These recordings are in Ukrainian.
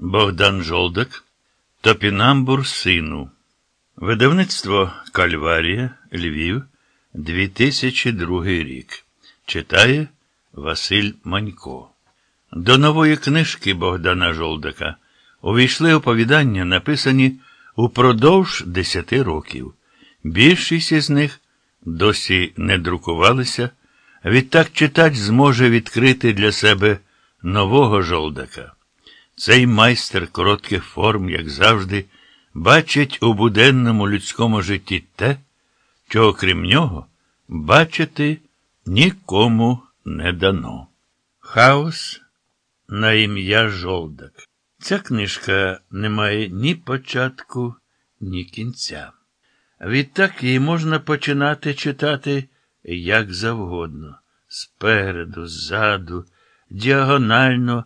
Богдан Жолдак, Топінамбур сину. Видавництво Кальварія, Львів, 2002 рік. Читає Василь Манько. До нової книжки Богдана Жолдака увійшли оповідання, написані упродовж 10 років. Більшість із них досі не друкувалися. Відтак читач зможе відкрити для себе нового жолдака. Цей майстер коротких форм, як завжди, бачить у буденному людському житті те, чого крім нього бачити нікому не дано. Хаос на ім'я Жолдак. Ця книжка не має ні початку, ні кінця. Відтак її можна починати читати як завгодно, спереду, ззаду, діагонально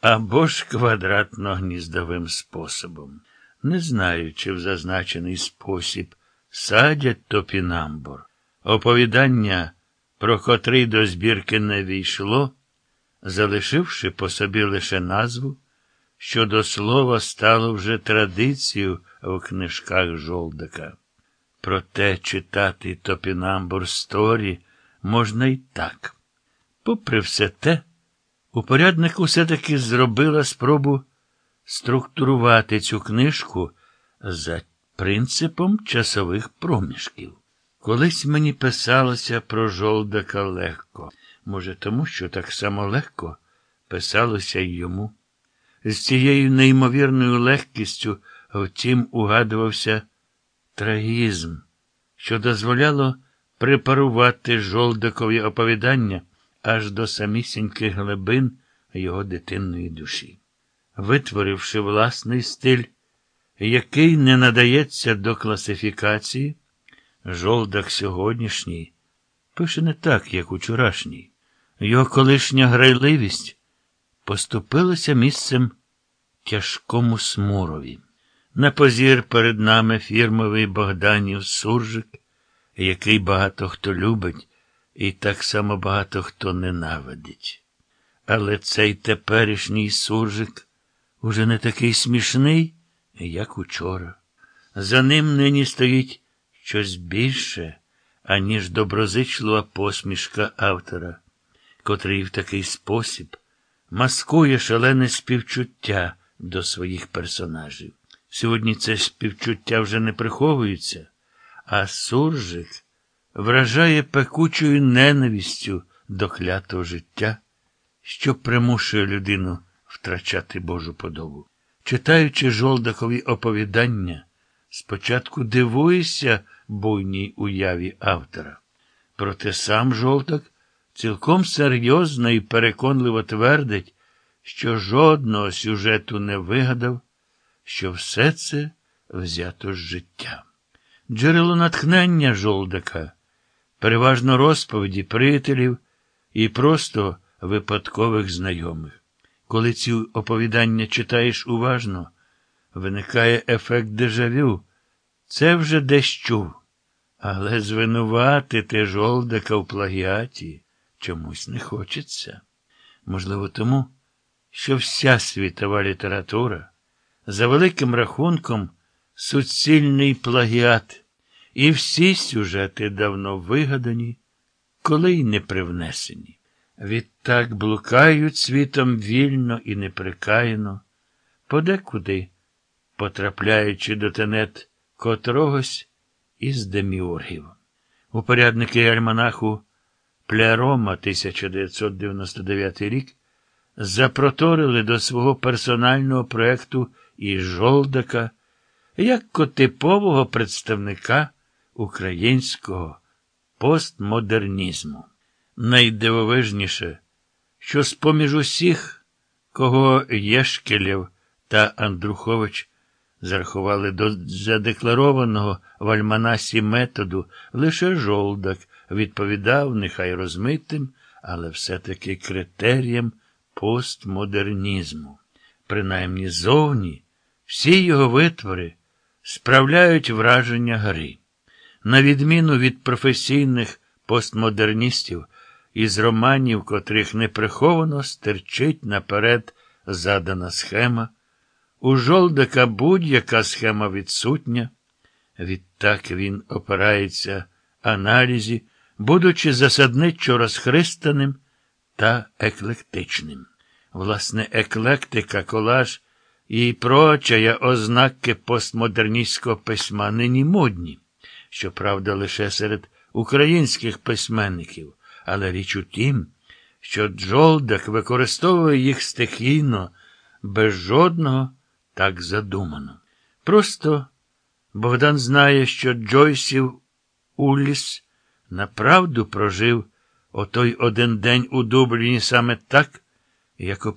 або ж квадратно-гніздовим способом. Не знаю, чи в зазначений спосіб садять топінамбур. Оповідання, про котрий до збірки не війшло, залишивши по собі лише назву, що до слова стало вже традицією в книжках Жолдака. Проте читати топінамбур сторі можна й так. Попри все те, упорядник усе-таки зробила спробу структурувати цю книжку за принципом часових проміжків. Колись мені писалося про жолдака легко, може, тому що так само легко писалося й йому. З цією неймовірною легкістю, втім, угадувався трагізм, що дозволяло препарувати жолдакові оповідання аж до самісіньких глибин його дитинної душі. Витворивши власний стиль, який не надається до класифікації, жолдак сьогоднішній пише не так, як учорашній. Його колишня грайливість поступилася місцем тяжкому смурові. На позір перед нами фірмовий Богданів суржик, який багато хто любить, і так само багато хто ненавидить. Але цей теперішній суржик уже не такий смішний, як учора. За ним нині стоїть щось більше, аніж доброзичлива посмішка автора, котрий в такий спосіб маскує шалене співчуття до своїх персонажів. Сьогодні це співчуття вже не приховується, а суржик вражає пекучою ненавістю до клятого життя, що примушує людину втрачати Божу подобу. Читаючи жолдакові оповідання, спочатку дивуєшся буйній уяві автора. Проте сам жолдак цілком серйозно і переконливо твердить, що жодного сюжету не вигадав, що все це взято з життя. Джерело натхнення жолдака, переважно розповіді приятелів і просто випадкових знайомих. Коли ці оповідання читаєш уважно, виникає ефект дежавю. Це вже десь чув. Але звинуватити жолдака в плагіаті чомусь не хочеться. Можливо, тому, що вся світова література за великим рахунком суцільний плагіат, і всі сюжети давно вигадані, коли й не привнесені. Відтак блукають світом вільно і неприкаяно, подекуди, потрапляючи до тенет котрогось із деміургів. Упорядники альманаху Плярома 1999 рік запроторили до свого персонального проекту і Жолдака як типового представника українського постмодернізму. Найдивовижніше, що з-поміж усіх, кого Єшкелєв та Андрухович зарахували до задекларованого в Альманасі методу, лише жолдак відповідав нехай розмитим, але все-таки критеріям постмодернізму. Принаймні зовні всі його витвори справляють враження гри. На відміну від професійних постмодерністів із романів, котрих неприховано стерчить наперед задана схема, У жолдика будь-яка схема відсутня. Відтак він опирається аналізі, будучи засадничо розхристаним та еклектичним. Власне, еклектика, колаж і прочая ознаки постмодерністського письма нині модні, щоправда, лише серед українських письменників, але річ у тім, що Джолдак використовує їх стихійно, без жодного так задумано. Просто Богдан знає, що Джойсів Уліс направду прожив отой один день у Дубліні саме так, як